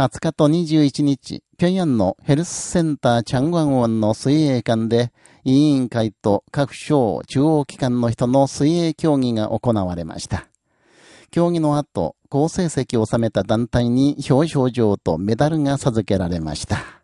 20日と21日、平壌のヘルスセンターチャンワンウォンの水泳館で、委員会と各省、中央機関の人の水泳競技が行われました。競技の後、好成績を収めた団体に表彰状とメダルが授けられました。